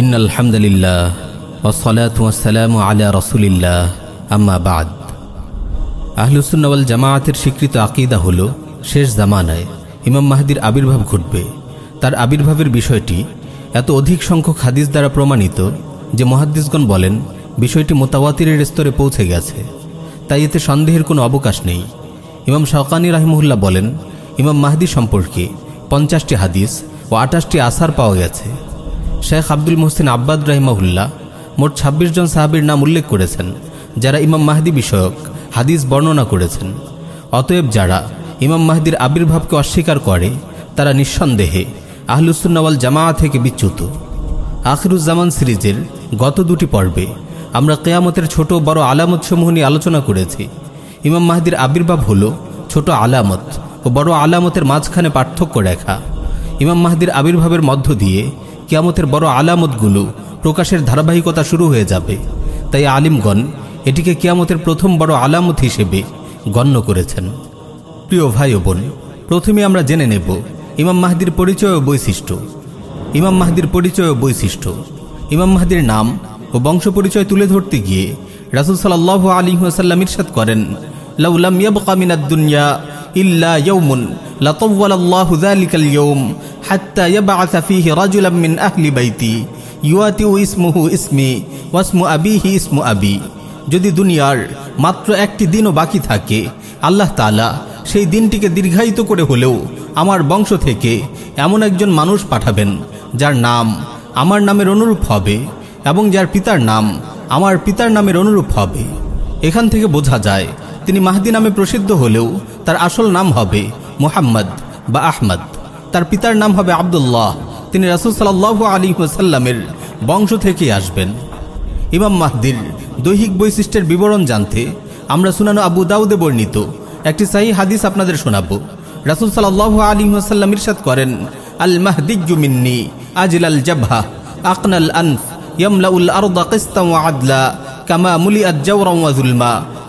In আলহামদুলিল্লাহ ওসলাত ওয়াসালাম আলা রসুলিল্লাহ, আম্মা বাদ। আহলুসুন্নওয়াল জামায়াতের স্বীকৃত আকিদা হল, শেষ জামানায় ইমাম মাহাদির আবির্ভাব ঘটবে। তার আবির্ভাবের বিষয়টি এত অধিক সংখ্যক হাদিস দ্বারা প্রমাণিত যে মহাদ্দিসগণ বলেন, বিষয়টি মোতাওয়াতিরের স্তরে পৌঁছে গেছে। তাই এতে সন্দেহের কোনো অবকাশ নেই। ইমাম শাওকানি রাহিমুল্লাহ বলেন, ইমাম মাহদি সম্পর্কে পঞ্চাশটি হাদিস ও আটাশটি আসার পাওয়া গেছে। শেখ আব্দুল মোহসিন আব্বাদ রাহিমাহুল্লাহ মোট ২৬ জন সাহাবির নাম উল্লেখ করেছেন, যারা ইমাম মাহদি বিষয়ক হাদিস বর্ণনা করেছেন। অতএব যারা ইমাম মাহদির আবির্ভাবকে অস্বীকার করে, তারা নিঃসন্দেহে আহলুসুন্নওয়াল জামা থেকে বিচ্যুত। আখিরুজ্জামান সিরিজের গত দুটি পর্বে আমরা কেয়ামতের ছোট বড় আলামতসমূহ নিয়ে আলোচনা করেছি। ইমাম মাহদির আবির্ভাব হল ছোট আলামত ও বড় আলামতের মাঝখানে পার্থক্য রেখা। ইমাম মাহদির আবির্ভাবের মধ্য দিয়ে কেয়ামতের বড় আলামতগুলো প্রকাশের ধারাবাহিকতা শুরু হয়ে যাবে। তাই আলিমগণ এটিকে কেয়ামতের প্রথম বড় আলামত হিসেবে গণ্য করেছেন। প্রিয় ভাই ও বোন, প্রথমে আমরা জেনে নেব ইমাম মাহদির পরিচয় ও বৈশিষ্ট্য। ইমাম মাহদির পরিচয় ও বৈশিষ্ট্য। ইমাম মাহদির নাম ও বংশ পরিচয় তুলে ধরতে গিয়ে রাসুল সাল্লাহ আলী ওয়াসাল্লাম ইরশাদ করেন লাউলাম ইয়াবকা মিনাদ দুনিয়া ইল্লা ইয়াউমুন লাতাওয়ালাল্লাহু যালিকাল ইয়াউম হাত্তা ইয়াবআসা ফীহি রাজুলাম মিন আহলি বাইতি। ইউয়াতিউ ইসমুহু ইসমি ওয়াসমু আবিহি ইসমু আবি। যদি দুনিয়ার মাত্র একটি দিনও বাকি থাকে, আল্লাহ তাআলা সেই দিনটিকে দীর্ঘায়িত করে হলেও আমার বংশ থেকে এমন একজন মানুষ পাঠাবেন, যার নাম আমার নামের অনুরূপ হবে এবং যার পিতার নাম আমার পিতার নামের অনুরূপ হবে। এখান থেকে বোঝা যায় তিনি মাহদি নামে প্রসিদ্ধ হলেও তার আসল নাম হবে মুহাম্মদ বা আহমদ। তার পিতার নাম হবে আবদুল্লাহ। তিনি রাসুল সাল্লাহ আলী ওসাল্লামের বংশ থেকে আসবেন। ইমাম মাহদির দৈহিক বৈশিষ্ট্যের বিবরণ জানতে আমরা শুনানো আবু দাউদে বর্ণিত একটি সাহি হাদিস আপনাদের শোনাব। রাসুল সাল্লাহ আলী ওসাল্লাম ইরশাদ করেন আল মাহদিজু মিন্নি আজিল আল জাবহা আকনাল আনফ আরদা কিস্তাম ওয়া আদলা, কামা মুলিআত জাওরাম ওয়া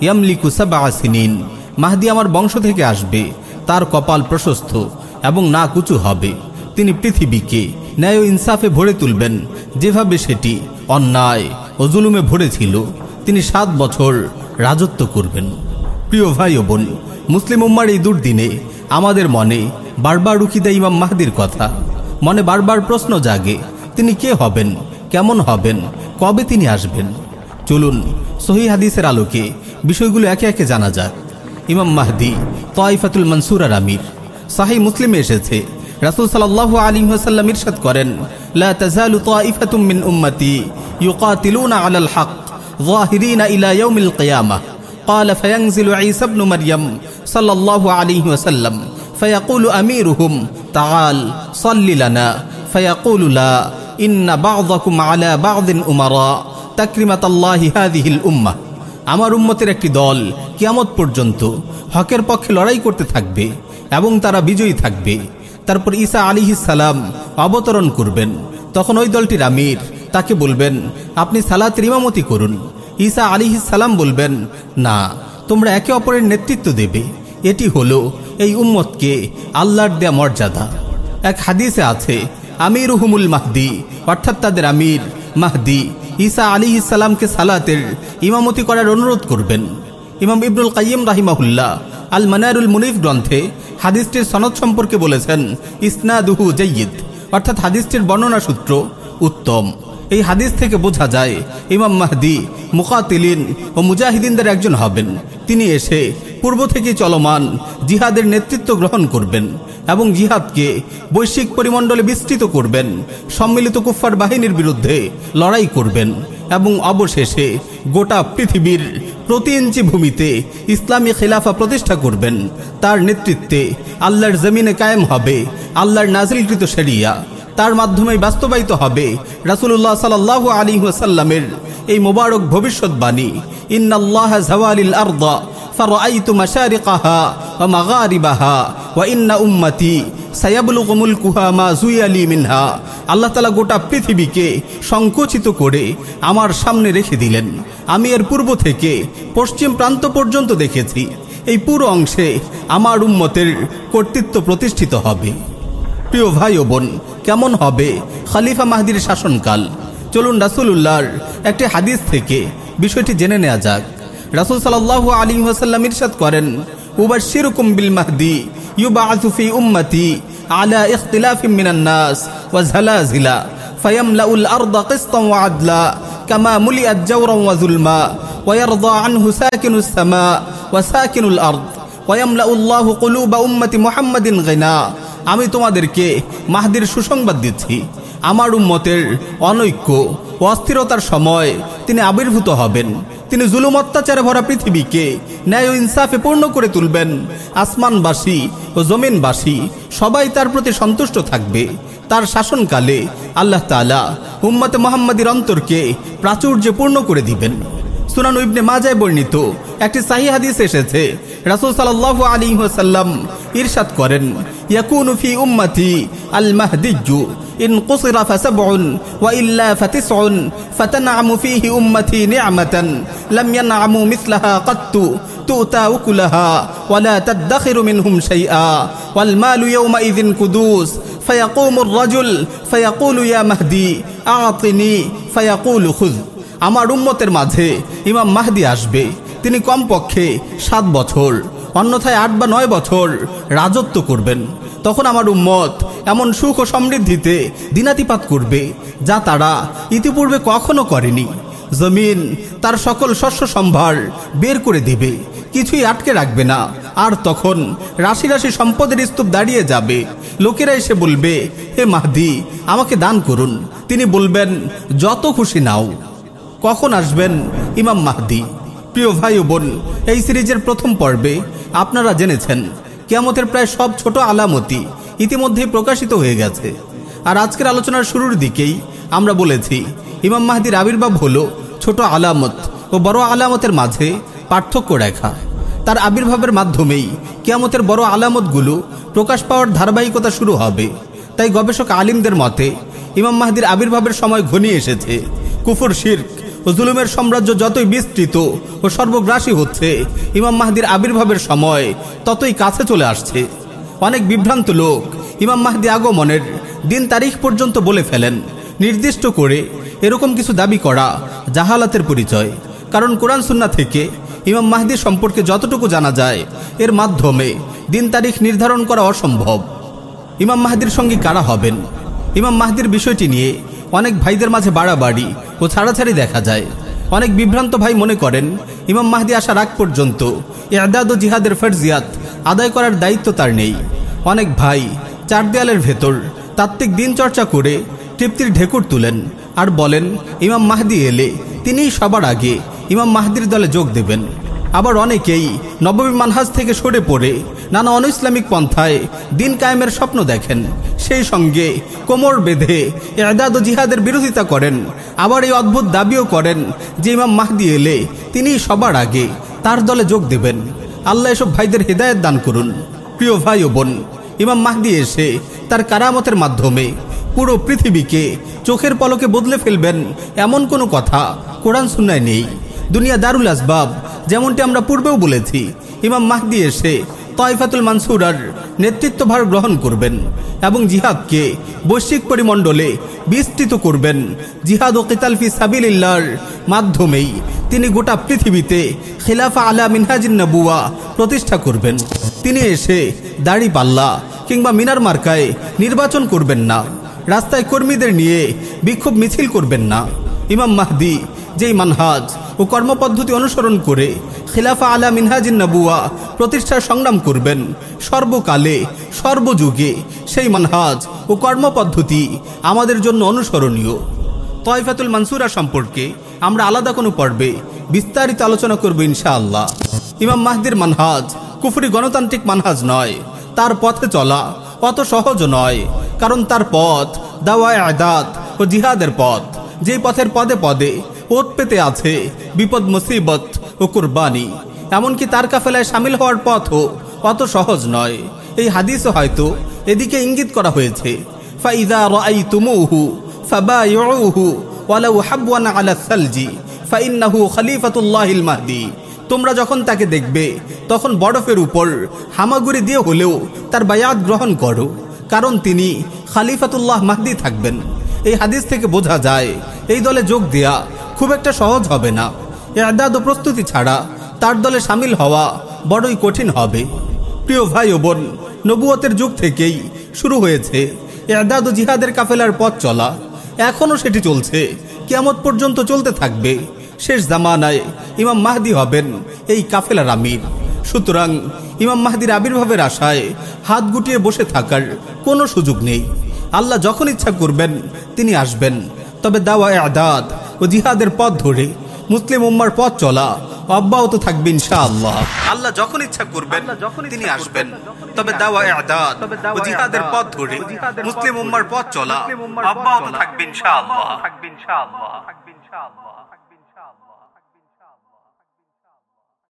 ইয়ামলিকু সাবআ সিনিন। মাহদি আমার বংশ থেকে আসবে, তার কপাল প্রশস্ত এবং না কুচু হবে। তিনি পৃথিবীকে ন্যায় ও ইনসাফে ভরে তুলবেন, যেভাবে সেটি অন্যায় ও জুলুমে ভরেছিল, তিনি সাত বছর রাজত্ব করবেন। প্রিয় ভাই ও বোন, মুসলিম উম্মার এই দুর্দিনে আমাদের মনে বারবার দেয় ইমাম মাহদির কথা, মনে বারবার প্রশ্ন জাগে, তিনি কে হবেন, কেমন হবেন, কবে তিনি আসবেন? চলুন সহি হাদিসের আলোকে বিষয়গুলো একে একে জানা যাক ইমাম মাহদি তোয়াইফাতুল মনসুর আর আমির সাহি মুসলিমে এসেছে রাসুল সাল্লাহ আলী ওয়াসাল্লাম ইরশাদ করেন লা তাজালু তাইফাতুম মিন উম্মতি ইউকাতিলুনা আলাল হক ظاهرين إلى يوم القيامة قال فينزل عيسى ابن مريم صلى الله عليه وسلم فيقول أميرهم تعال صل لنا فيقول لا إن بعضكم على بعض أمراء تكرمة الله هذه الأمة আমার উম্মতের একটি দল কিয়ামত পর্যন্ত হকের পক্ষে লড়াই করতে থাকবে এবং তারা বিজয়ী থাকবে। তারপর ঈসা আলী সালাম অবতরণ করবেন। তখন ওই দলটির আমির তাকে বলবেন, আপনি সালাতের ইমামতি করুন। ঈসা আলী সালাম বলবেন, না, তোমরা একে অপরের নেতৃত্ব দেবে। এটি হলো এই উম্মতকে আল্লাহর দেয়া মর্যাদা। এক হাদিসে আছে আমির হুমুল মাহদি, অর্থাৎ তাদের আমির মাহদি ঈসা আলী ইসালামকে সালাতের ইমামতি করার অনুরোধ করবেন। ইমাম ইবনুল কাইম রাহিমাহুল্লাহ আল মানারুল মুনিফ গ্রন্থে হাদিসটির সনদ সম্পর্কে বলেছেন, ইসনাদুহু জয়িদ অর্থাৎ হাদিসটির বর্ণনা সূত্র উত্তম। এই হাদিস থেকে বোঝা যায়, ইমাম মাহদি, মুকাতিলিন ও মুজাহিদিনদের একজন হবেন। তিনি এসে পূর্ব থেকে চলমান জিহাদের নেতৃত্ব গ্রহণ করবেন এবং জিহাদকে বৈশ্বিক পরিমণ্ডলে বিস্তৃত করবেন, সম্মিলিত কুফার বাহিনীর বিরুদ্ধে লড়াই করবেন এবং অবশেষে গোটা পৃথিবীর প্রতি ইঞ্চি ভূমিতে ইসলামী খিলাফা প্রতিষ্ঠা করবেন। তার নেতৃত্বে আল্লাহর জমিনে কায়েম হবে আল্লাহর নাজিলকৃত শরিয়া। তার মাধ্যমে বাস্তবায়িত হবে রাসুল্লাহ সাল্লাহ আলী ওয়াসাল্লামের এই মোবারক ভবিষ্যৎবাণী ইন্নাল্লাহ জাওয়ালিল আরদা فرأيت مشارقها ومغاربها وإن أمتي সায়াবলুগ মুলকুহা মা জুয়ালি মিনহা আল্লাহ তালা গোটা পৃথিবীকে সংকুচিত করে আমার সামনে রেখে দিলেন আমি এর পূর্ব থেকে পশ্চিম প্রান্ত পর্যন্ত দেখেছি এই পুরো অংশে আমার উম্মতের কর্তৃত্ব প্রতিষ্ঠিত হবে প্রিয় ভাই ও বোন কেমন হবে খালিফা মাহদির শাসনকাল চলুন রাসুল্লাহর একটি হাদিস থেকে বিষয়টি জেনে নেওয়া যাক রাসুল সাল্লাহ আলী ওয়াসাল্লাম ইরশাদ করেন উবাশিরুকুম বিল মাহদি ইউবাআসু ফি উম্মতি আলা ইখতিলাফিম মিনান নাস ওয়া ঝালাঝিলা ফায়ামলাউল আরদা কিসতান ওয়া আদলা কামা মুলিআত জাওরান ওয়া যুলমা ويرضى عنه ساكن السماء وساكن الأرض ويملأ الله قلوب أمة محمد غنا আমি তোমাদেরকে মাহদির সুসংবাদ দিচ্ছি। আমার উম্মতের অনৈক্য অস্থিরতার সময় তিনি আবির্ভূত হবেন। তিনি জুলুম, অত্যাচারে ভরা পৃথিবীকে ন্যায় ও ইনসাফে পূর্ণ করে তুলবেন। আসমানবাসী ও জমিনবাসী সবাই তার প্রতি সন্তুষ্ট থাকবে। তার শাসনকালে আল্লাহ তালা উম্মতে মোহাম্মদীর অন্তরকে প্রাচুর্যে পূর্ণ করে দিবেন। সুনান ইবনে মাজায় বর্ণিত একটি সাহি হাদিস এসেছে। রাসূল সাল্লাল্লাহু আলাইহি ওয়াসাল্লাম ইরশাদ করেন ইয়াকুনু ফি উম্মতি আল মাহদিয়্যু ইন কুসিরা ফাসাবউন ওয়া ইল্লা ফাতিসউন ফাতানআমু ফিহি উম্মতি নি'মাতান লাম ইয়ানআমু মিসলাহা কাত্তু تؤتى أكلها ولا تدخر منهم شيئا والمال يومئذ كدوس فيقوم الرجل فيقول يا مهدي أعطني فيقول خذ আমার উম্মতের মাঝে ইমাম মাহদি আসবে তিনি কমপক্ষে সাত বছর অন্যথায় আট বা নয় বছর রাজত্ব করবেন তখন আমার উম্মত এমন সুখ ও সমৃদ্ধিতে দিনাতিপাত করবে, যা তারা ইতিপূর্বে কখনো করেনি। জমিন তার সকল শস্য সম্ভার বের করে দেবে, কিছুই আটকে রাখবে না। আর তখন রাশি রাশি সম্পদের স্তূপ দাঁড়িয়ে যাবে। লোকেরা এসে বলবে, হে মাহদি, আমাকে দান করুন। তিনি বলবেন, যত খুশি নাও। কখন আসবেন ইমাম মাহদি? প্রিয় ভাই বোন, এই সিরিজের প্রথম পর্বে আপনারা জেনেছেন কেয়ামতের প্রায় সব ছোট আলামতি ইতিমধ্যেই প্রকাশিত হয়ে গেছে। আর আজকের আলোচনার শুরুর দিকেই আমরা বলেছি, ইমাম মাহদির আবির্ভাব হলো ছোট আলামত ও বড় আলামতের মাঝে পার্থক্য রেখা। তার আবির্ভাবের মাধ্যমেই কেয়ামতের বড় আলামতগুলো প্রকাশ পাওয়ার ধারাবাহিকতা শুরু হবে। তাই গবেষক আলিমদের মতে, ইমাম মাহদির আবির্ভাবের সময় ঘনিয়ে এসেছে। কুফর শির্ক ও জুলুমের সাম্রাজ্য যতই বিস্তৃত ও সর্বগ্রাসী হচ্ছে, ইমাম মাহদির আবির্ভাবের সময় ততই কাছে চলে আসছে। অনেক বিভ্রান্ত লোক ইমাম মাহদি আগমনের দিন তারিখ পর্যন্ত বলে ফেলেন, নির্দিষ্ট করে এরকম কিছু দাবি করা জাহালাতের পরিচয়। কারণ কোরআন সুন্না থেকে ইমাম মাহদি সম্পর্কে যতটুকু জানা যায়, এর মাধ্যমে দিন তারিখ নির্ধারণ করা অসম্ভব। ইমাম মাহদির সঙ্গে কারা হবেন? ইমাম মাহদির বিষয়টি নিয়ে অনেক ভাইদের মাঝে বাড়াবাড়ি ও ছাড়াছাড়ি দেখা যায়। অনেক বিভ্রান্ত ভাই মনে করেন, ইমাম মাহদি আসার আগ পর্যন্ত এদাদ ও জিহাদের ফরজিয়াত আদায় করার দায়িত্ব তার নেই। অনেক ভাই চার দেয়ালের ভেতর তাত্ত্বিক দিন চর্চা করে তৃপ্তির ঢেকুর তুলেন আর বলেন, ইমাম মাহদি এলে তিনিই সবার আগে ইমাম মাহদির দলে যোগ দেবেন। আবার অনেকেই নবমী মানহাজ থেকে সরে পড়ে নানা অন ইসলামিক পন্থায় দিন কায়েমের স্বপ্ন দেখেন। সেই সঙ্গে কোমর বেঁধে এদাদ ও জিহাদের বিরোধিতা করেন। আবার এই অদ্ভুত দাবিও করেন যে ইমাম মাহদি এলে তিনি সবার আগে তার দলে যোগ দেবেন। আল্লাহ এসব ভাইদের হৃদায়ত দান করুন। প্রিয় ভাই ও বোন, ইমাম মাহদি এসে তার কারামতের মাধ্যমে পুরো পৃথিবীকে চোখের পলকে বদলে ফেলবেন এমন কোনো কথা কোরআন সুন্নায় নেই। দুনিয়া দারুল আসবাব, যেমনটি আমরা পূর্বেও বলেছি, ইমাম মাহদি এসে তয়ফাতুল মানসুরার নেতৃত্বভার গ্রহণ করবেন এবং জিহাদকে বৈশ্বিক পরিমণ্ডলে বিস্তৃত করবেন। জিহাদ ও কিতালফি সাবিল্লার মাধ্যমেই তিনি গোটা পৃথিবীতে খিলাফা আলা মিনহাজিন নবুয়া প্রতিষ্ঠা করবেন। তিনি এসে দাড়ি পাল্লা কিংবা মিনার মার্কায় নির্বাচন করবেন না। রাস্তায় কর্মীদের নিয়ে বিক্ষোভ মিছিল করবেন না। ইমাম মাহদি যেই মানহাজ ও কর্মপদ্ধতি অনুসরণ করে খিলাফা আলা মিনহাজিন নবুয়া প্রতিষ্ঠার সংগ্রাম করবেন। সর্বকালে, সর্বযুগে সেই মানহাজ ও কর্মপদ্ধতি আমাদের জন্য অনুসরণীয়। তয়ফাতুল মানসুরা সম্পর্কে আমরা আলাদা কোনো পর্বে বিস্তারিত আলোচনা করব ইনশাআল্লাহ। ইমাম মাহদির মানহাজ কুফরি গণতান্ত্রিক মানহাজ নয়। তার পথে চলা অত সহজ নয়। কারণ তার পথ দাওয়ায় আদাত ও জিহাদের পথ। যে পথের পদে পদে ওত পেতে আছে। বিপদ, মুসিবত ও কুরবানি। এমনকি তার কাফেলায় সামিল হওয়ার পথও অত সহজ নয়। এই হাদিসও হয়তো এদিকে ইঙ্গিত করা হয়েছে। সালজি তোমরা যখন তাকে দেখবে, তখন বরফের উপর হামাগুড়ি দিয়ে হলেও তার বায়াত গ্রহণ করো, কারণ তিনি খালিফাতুল্লাহ মাহদি থাকবেন। এই হাদিস থেকে বোঝা যায়, এই দলে যোগ দেয়া খুব একটা সহজ হবে না। এদাদ ও প্রস্তুতি ছাড়া তার দলে সামিল হওয়া বড়ই কঠিন হবে। প্রিয় ভাই ও বোন, নবুয়তের যুগ থেকেই শুরু হয়েছে এদাদ ও জিহাদের কাফেলার পথ চলা। এখনও সেটি চলছে। কিয়ামত পর্যন্ত চলতে থাকবে। শেষ জামানায় ইমাম মাহদি হবেন এই কাফেলার আমির। সুতরাং ইমাম মাহদির আবির্ভাবের আশায় হাত গুটিয়ে বসে থাকার কোনো সুযোগ নেই। আল্লাহ যখন ইচ্ছা করবেন, তিনি আসবেন। তবে দাওয়া আদাদ ও জিহাদের পথ ধরে মুসলিম উম্মার পথ চলা অব্যাহত থাকবে ইনশাআল্লাহ। আল্লাহ যখন ইচ্ছা করবেন যখন তিনি আসবেন। তবে দাওয়া আদাদ ও জিহাদের পথ ধরে মুসলিম উম্মার পথ চলা অব্যাহত থাকবে ইনশাআল্লাহ। থাকবে ইনশাআল্লাহ থাকবে ইনশাআল্লাহ।